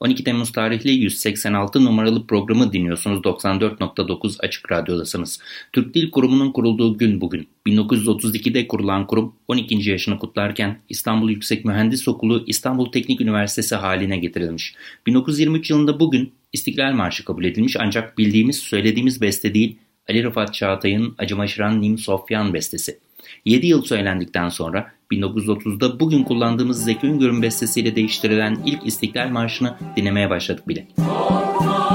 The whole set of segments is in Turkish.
12 Temmuz tarihli 186 numaralı programı dinliyorsunuz. 94.9 Açık Radyo'dasınız. Türk Dil Kurumu'nun kurulduğu gün bugün. 1932'de kurulan kurum 12. yaşını kutlarken İstanbul Yüksek Mühendis Okulu İstanbul Teknik Üniversitesi haline getirilmiş. 1923 yılında bugün İstiklal Marşı kabul edilmiş ancak bildiğimiz söylediğimiz beste değil Ali Rıfat Çağatay'ın Acımaşıran Nim Sofyan bestesi. 7 yıl söylendikten sonra 1930'da bugün kullandığımız Zeki Üngör'ün bestesiyle değiştirilen ilk İstiklal Marşı'nı dinlemeye başladık bile. Korkma.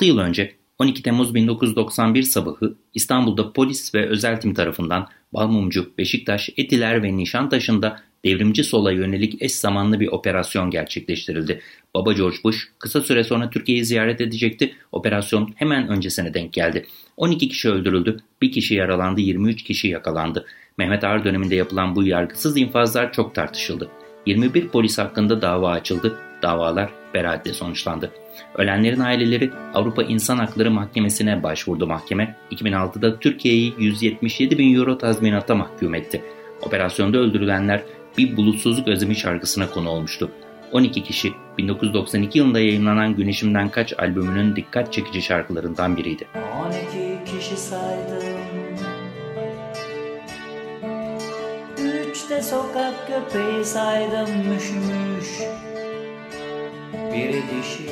6 yıl önce 12 Temmuz 1991 sabahı İstanbul'da polis ve özel tim tarafından Balmumcu, Beşiktaş, Etiler ve Nişantaşı'nda devrimci sola yönelik eş zamanlı bir operasyon gerçekleştirildi. Baba George Bush kısa süre sonra Türkiye'yi ziyaret edecekti. Operasyon hemen öncesine denk geldi. 12 kişi öldürüldü, 1 kişi yaralandı, 23 kişi yakalandı. Mehmet Ağar döneminde yapılan bu yargısız infazlar çok tartışıldı. 21 polis hakkında dava açıldı davalar beraatle sonuçlandı. Ölenlerin aileleri Avrupa İnsan Hakları Mahkemesi'ne başvurdu mahkeme. 2006'da Türkiye'yi 177 bin euro tazminata mahkum etti. Operasyonda öldürülenler bir bulutsuzluk özlemi şarkısına konu olmuştu. 12 kişi 1992 yılında yayınlanan Güneşimden Kaç albümünün dikkat çekici şarkılarından biriydi. 12 kişi saydım Üçte sokak köpeği saydım müşmüş Biri dişi.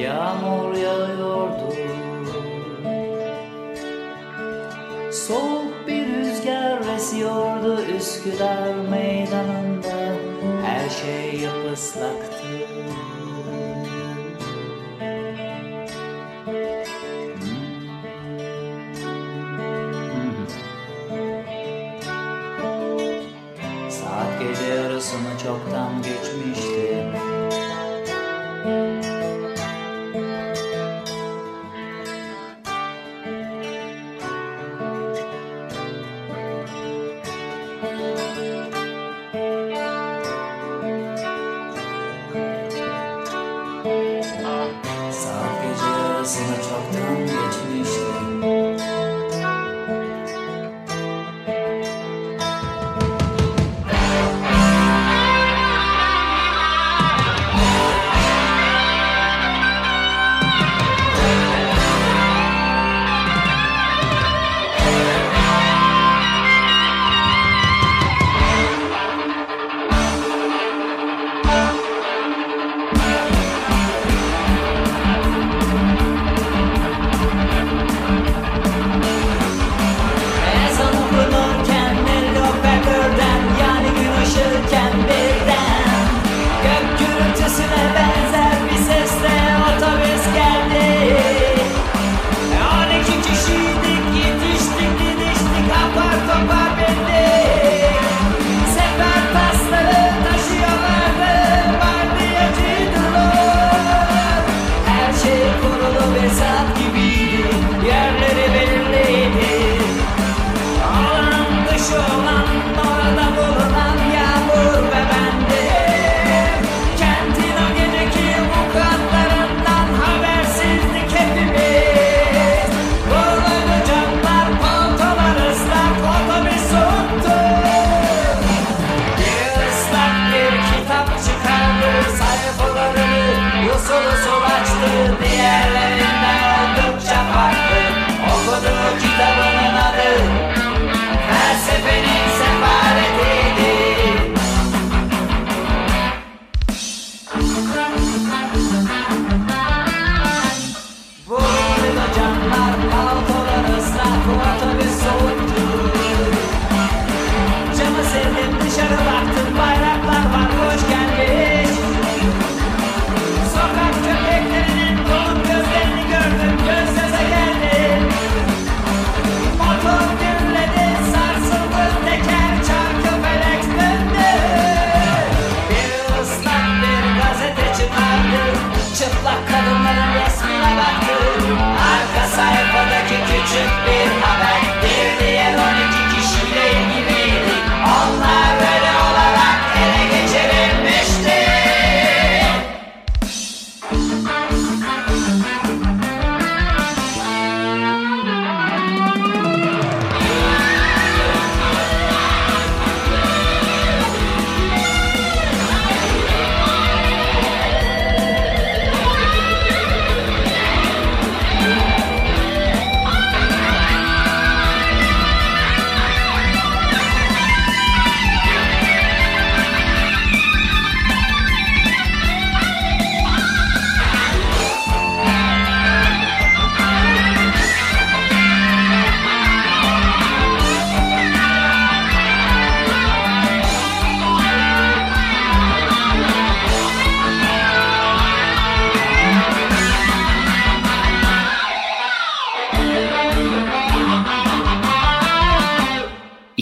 Yağmur yağıyordu. Soğuk bir rüzgar esiyordu Üsküdar meydanında. Her şey yapıslaktı so much lockdown, imagination.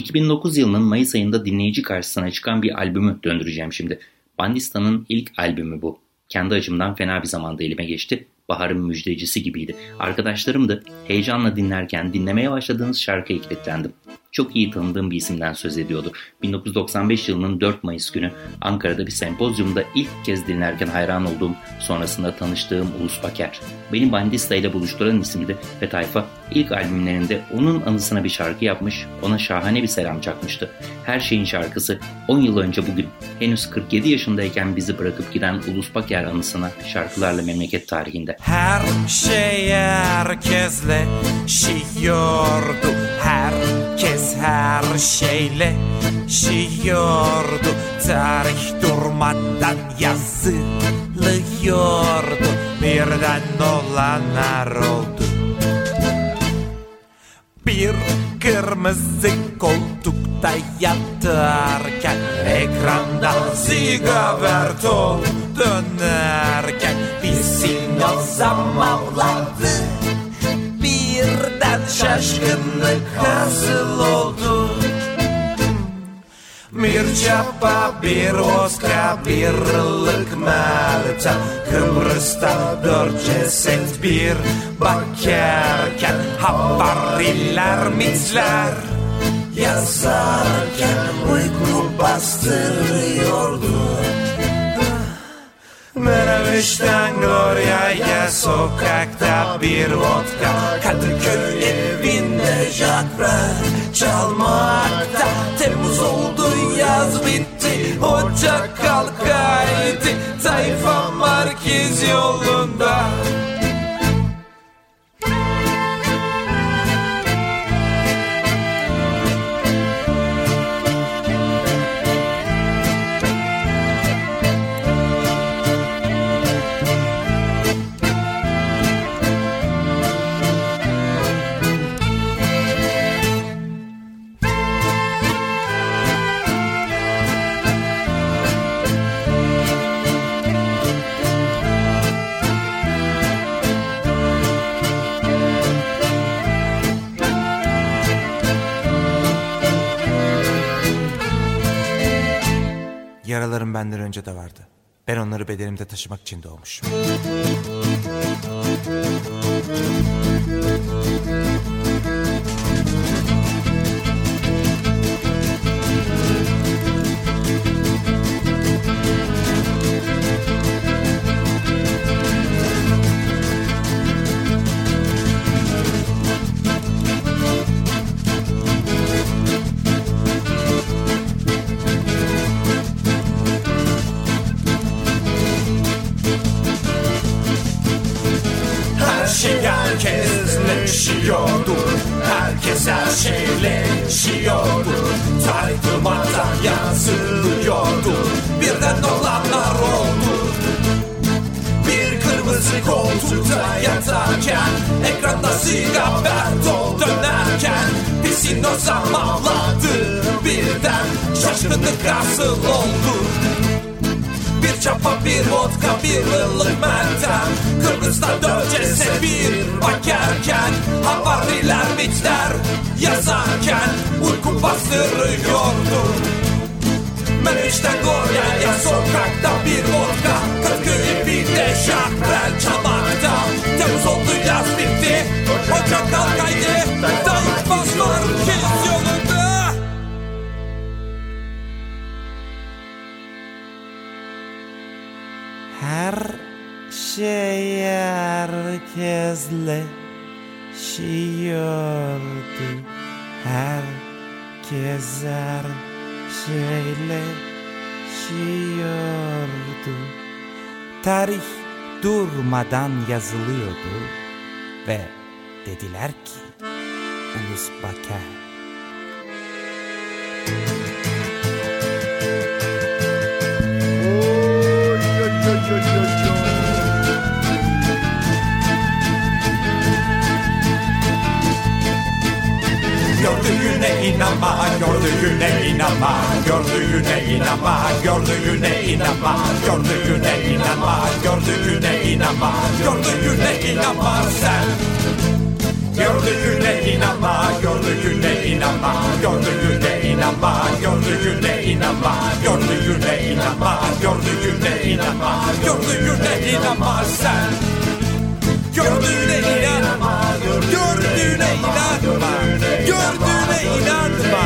2009 yılının Mayıs ayında dinleyici karşısına çıkan bir albümü döndüreceğim şimdi. Bandista'nın ilk albümü bu. Kendi açımdan fena bir zamanda elime geçti. Bahar'ın müjdecisi gibiydi. Arkadaşlarım da heyecanla dinlerken dinlemeye başladığınız şarkıya kilitlendim çok iyi tanıdığım bir isimden söz ediyordu. 1995 yılının 4 Mayıs günü Ankara'da bir sempozyumda ilk kez dinlerken hayran olduğum, sonrasında tanıştığım Ulus Baker. Beni Bandista ile buluşturan isimdi ve tayfa ilk albümlerinde onun anısına bir şarkı yapmış, ona şahane bir selam çakmıştı. Her şeyin şarkısı 10 yıl önce bugün henüz 47 yaşındayken bizi bırakıp giden Ulus Baker anısına şarkılarla memleket tarihinde. Her şey herkesle şiyordu, herkes her şeyle şiyordu. Tarih durmadan yazılıyordu. Birden olanlar oldu. Bir kırmızı koltukta yatarken Ekranda Zigaverto dönerken Bizim o zamanladı birden şaşkınlık hasıl oldu Bir çapa, bir oska, bir ılık Malta Kıbrıs'ta dört ceset bir bakarken Havariler, mitler. Yazarken uyku bastırıyordu Menemiş'ten Gloria'ya sokakta bir vodka. Kadıköy evinde Jakra çalmakta. Temmuz oldu yaz bitti. Ocak kalkaydı Tayfa merkez yolunda Yaralarım benden önce de vardı. Ben onları bedenimde taşımak için doğmuşum. Yaşıyordu. Herkes her şeyle yaşıyordu. Tarih durmadan yazılıyordu Birden olanlar oldu. Bir kırmızı koltukta yatarken Ekranda sigaberto dönerken Pisin o zamanladı birden. Şaşkınlık asıl oldu çapa, bir vodka, bir ılık meltem Kırgız'da dört ceset bir bakarken Havariler, mitler yazarken Uyku bastırıyordu Meriç'ten Gorya'ya sokakta bir vodka şey herkesle şiyordu Herkes her şeyle şiyordu. Tarih durmadan yazılıyordu Ve dediler ki Ulus Baker inanma, gördüğüne inanma, gördüğüne inanma, gördüğüne inanma, gördüğüne inanma, gördüğüne inanma, gördüğüne inanma sen. Gördüğüne inanma, gördüğüne inanma, gördüğüne inanma, gördüğüne inanma, gördüğüne inanma, gördüğüne inanma, gördüğüne inanma sen. Gördüğüne inanma, gördüğüne inanma, gördüğüne inanma,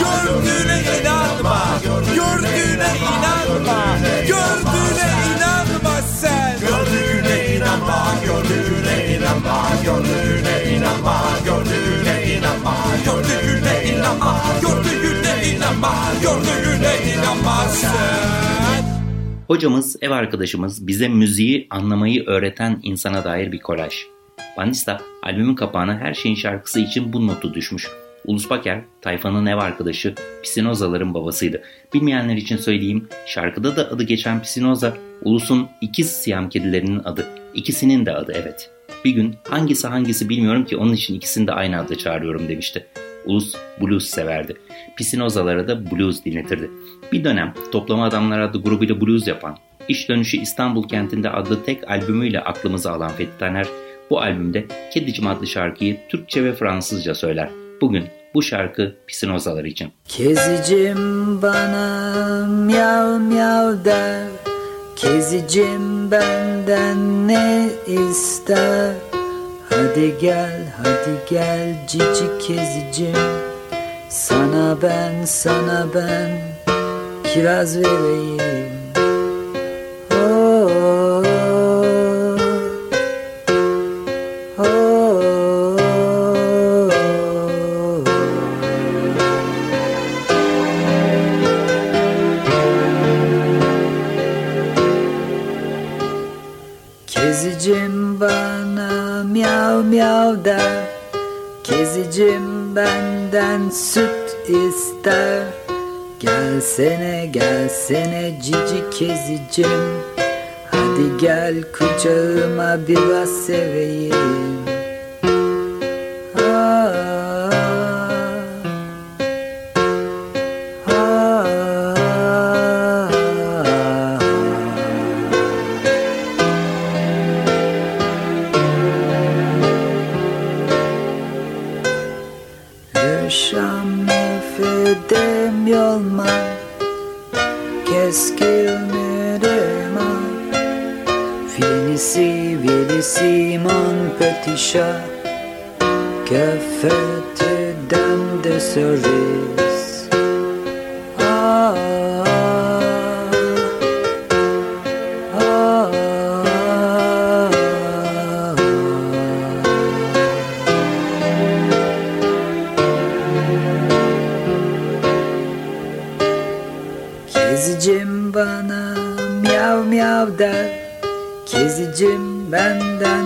gördüğüne inanma, gördüğüne inanma, gördüğüne inanma sen. Gördüğüne inanma, gördüğüne inanma, gördüğüne inanma, gördüğüne inanma, gördüğüne inanma, gördüğüne inanma, gördüğüne inanma sen. Hocamız, ev arkadaşımız bize müziği anlamayı öğreten insana dair bir kolaj. Banista albümün kapağına her şeyin şarkısı için bu notu düşmüş. Ulus Baker, tayfanın ev arkadaşı Pisinozaların babasıydı. Bilmeyenler için söyleyeyim, şarkıda da adı geçen Pisinoza, Ulus'un ikiz siyam kedilerinin adı. İkisinin de adı evet. Bir gün hangisi hangisi bilmiyorum ki onun için ikisini de aynı adla çağırıyorum demişti. Ulus blues severdi. Pisinozalara da blues dinletirdi. Bir dönem Toplama Adamlar adlı grubuyla blues yapan, İş Dönüşü İstanbul kentinde adlı tek albümüyle aklımızı alan Fethi Taner, bu albümde Kedicim adlı şarkıyı Türkçe ve Fransızca söyler. Bugün bu şarkı Pisinozalar için. Kezicim bana miyav miyav der. Kezicim benden ne ister? Hadi gel hadi gel cici kezicim. Sana ben sana ben kiraz vereyim benden süt ister. Gelsene gelsene cici kezicim. Hadi gel kucağıma biraz seveyim Kezicim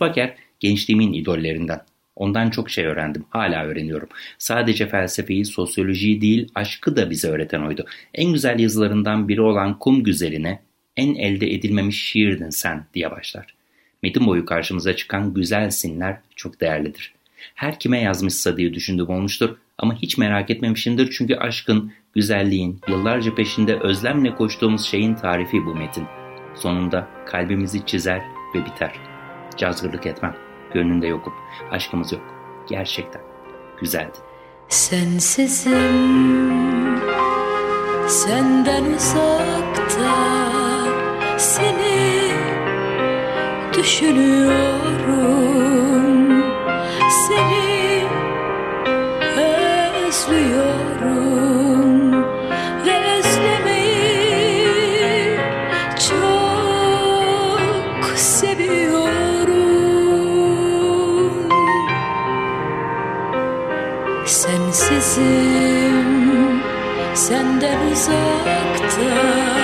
Baker gençliğimin idollerinden. Ondan çok şey öğrendim. Hala öğreniyorum. Sadece felsefeyi, sosyolojiyi değil, aşkı da bize öğreten oydu. En güzel yazılarından biri olan Kum Güzeline, en elde edilmemiş şiirdin sen diye başlar. Metin boyu karşımıza çıkan güzel sinler çok değerlidir. Her kime yazmışsa diye düşündüğüm olmuştur ama hiç merak etmemişimdir çünkü aşkın, güzelliğin, yıllarca peşinde özlemle koştuğumuz şeyin tarifi bu metin. Sonunda kalbimizi çizer ve biter. Cazgırlık etmem. Gönlünde yokum. Aşkımız yok. Gerçekten. Güzeldi. Sensizim senden uzakta seni düşünüyorum seni özlüyorum ve özlemeyi çok seviyorum sensizim senden uzakta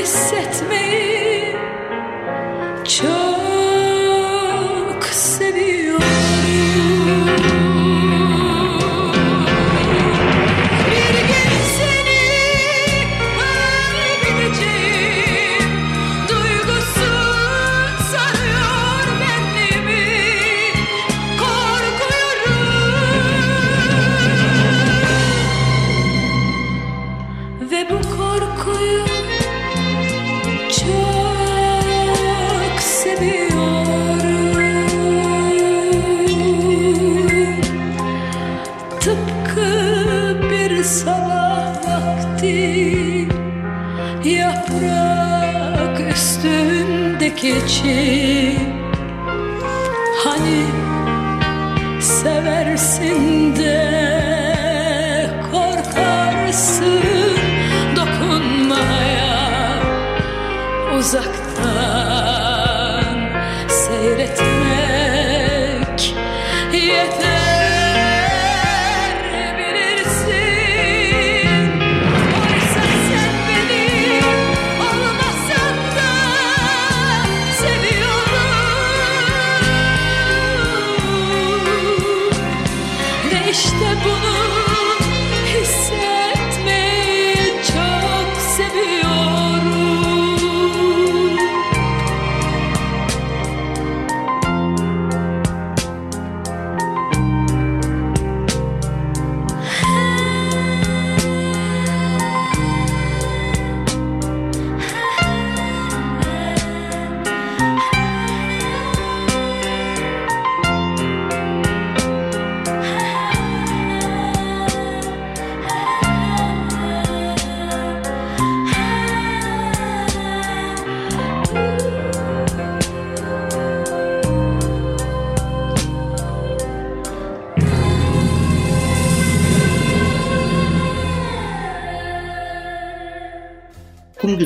hissetmeyi çiğ Hani seversin de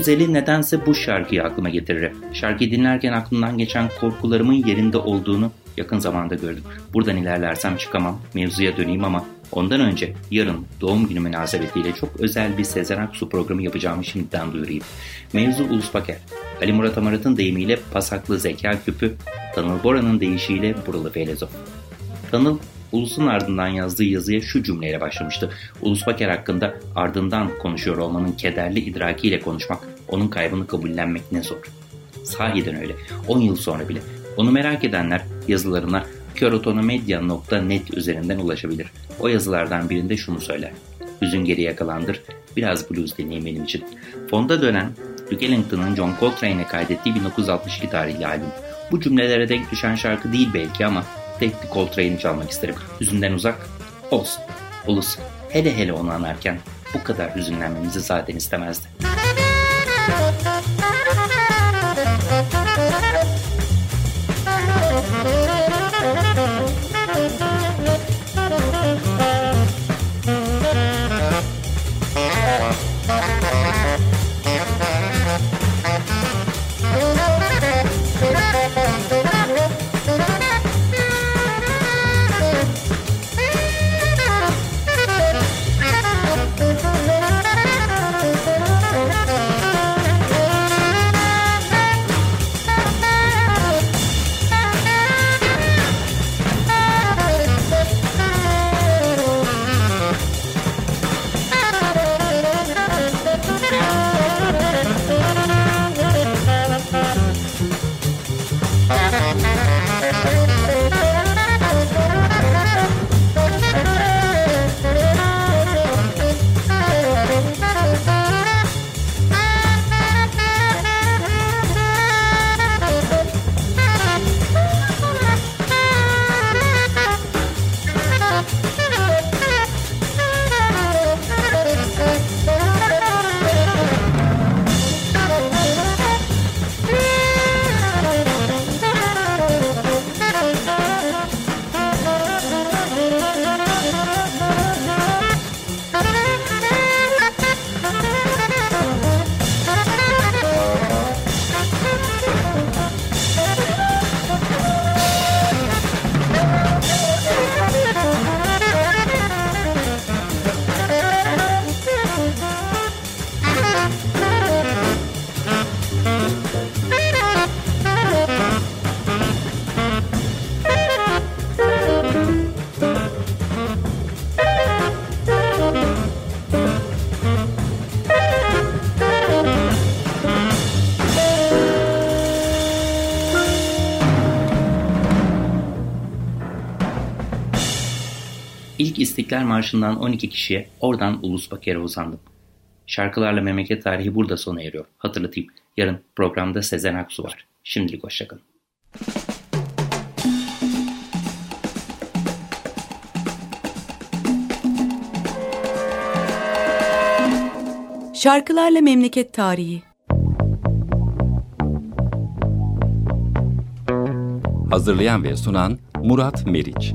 Güzeli nedense bu şarkıyı aklıma getirir. Şarkıyı dinlerken aklımdan geçen korkularımın yerinde olduğunu yakın zamanda gördüm. Buradan ilerlersem çıkamam, mevzuya döneyim ama ondan önce yarın doğum günü münasebetiyle çok özel bir Sezen Aksu programı yapacağımı şimdiden duyurayım. Mevzu Ulus Paker. Ali Murat Amarat'ın deyimiyle pasaklı zeka küpü, Tanıl Bora'nın deyişiyle buralı filozof. Tanıl Ulus'un ardından yazdığı yazıya şu cümleyle başlamıştı. Ulus Baker hakkında ardından konuşuyor olmanın kederli idrakiyle konuşmak, onun kaybını kabullenmek ne zor. Sahiden öyle. 10 yıl sonra bile. Onu merak edenler yazılarına körotonomedya.net üzerinden ulaşabilir. O yazılardan birinde şunu söyler. Hüzün geri yakalandır, biraz blues dinleyin benim için. Fonda dönen Duke Ellington'ın John Coltrane'e kaydettiği 1962 tarihli albüm. Bu cümlelere denk düşen şarkı değil belki ama tek bir Coltrane'i çalmak isterim. Hüzünden uzak olsun. Ulus hele hele onu anarken bu kadar hüzünlenmemizi zaten istemezdi. İstiklal Marşı'ndan 12 kişiye, oradan Ulus Baker'e uzandım. Şarkılarla memleket tarihi burada sona eriyor. Hatırlatayım, yarın programda Sezen Aksu var. Şimdilik hoşçakalın. Şarkılarla Memleket Tarihi Hazırlayan ve sunan Murat Meriç.